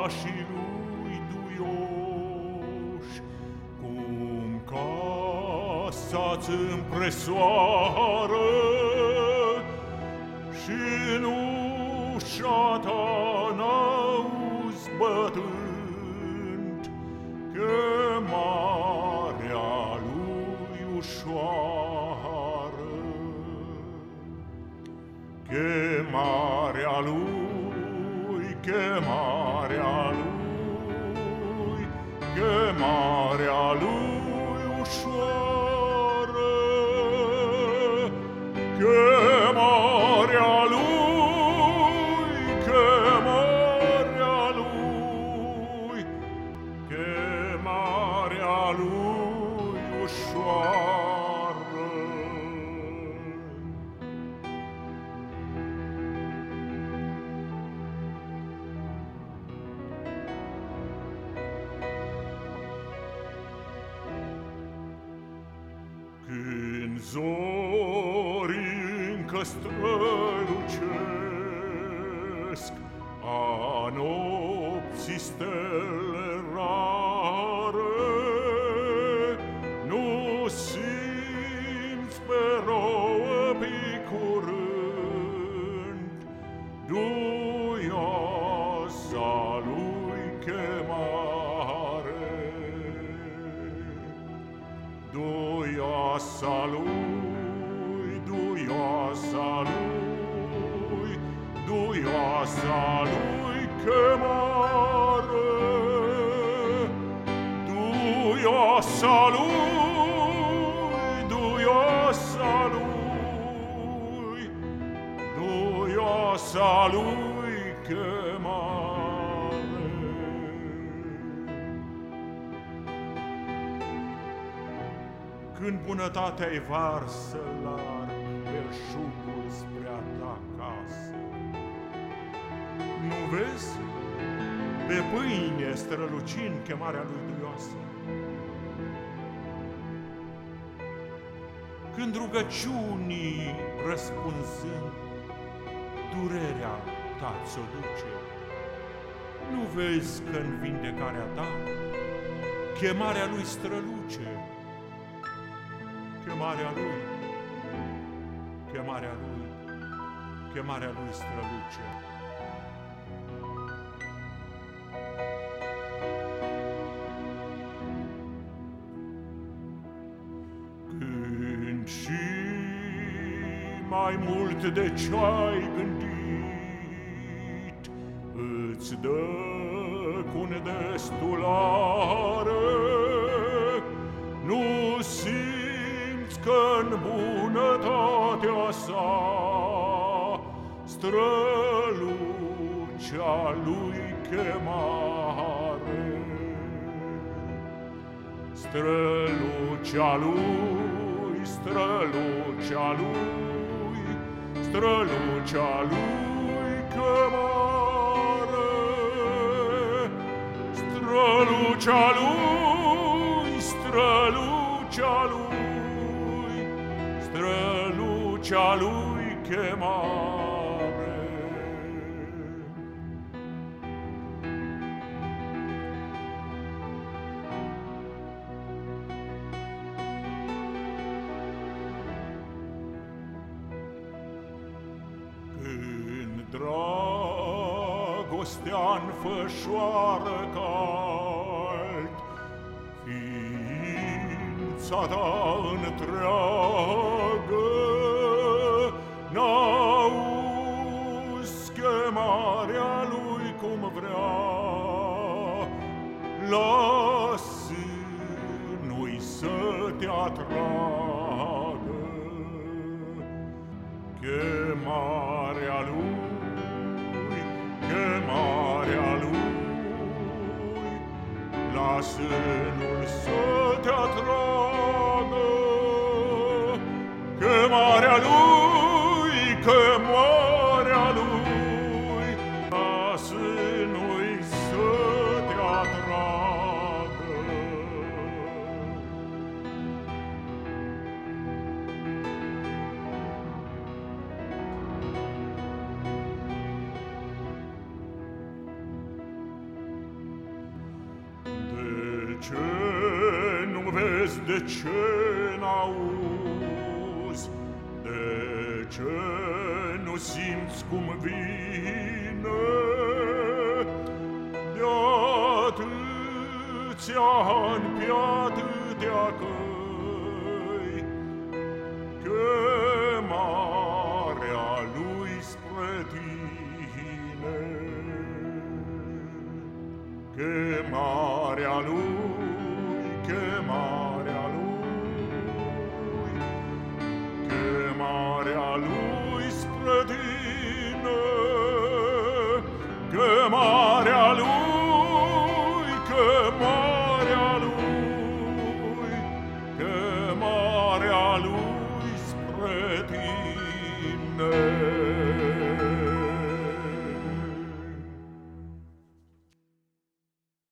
pașii lui duioși, cum casa-ți împresoară și în ușa ta n-auzi bătând chemarea lui, chemarea lui zori încă strălucesc, a nopții stele rare, nu simți pe rouă picurând, duioasa lui chemare. Duioasa lui, duioasa lui, duioasa lui chemare. Duioasa lui, duioasa lui, duioasa lui chemare. Când bunătatea-i varsă larg belșugul spre a ta casă. Nu vezi? Pe pâine strălucind chemarea lui duioasă. Când rugăciunii răspunzând, durerea ta ți-o duce, nu vezi că în vindecarea ta chemarea lui străluce, chemarea lui, chemarea lui, chemarea lui străluce. Când și mai mult de ce-ai gândit, îți dă cu nedestulare, în bunătatea sa strălucea lui chemare. Strălucea lui, strălucea lui, strălucea lui chemare. Strălucea lui, strălucea lui chemare. Când dragostea înfășoară cald Ființa ta întreagă N-auzi chemarea lui cum vrea Lasă nu-i să te atragă Chemarea lui, chemarea lui, lasă-l să te atragă. Că cămoarea lui, ca sânui să te atragă. De ce nu vezi, de ce n-auzi, de ce nu simți cum vine? De atâția ani pe atâtea căi Chemarea lui spre tine Chemarea lui chemarea chemarea lui spre tine,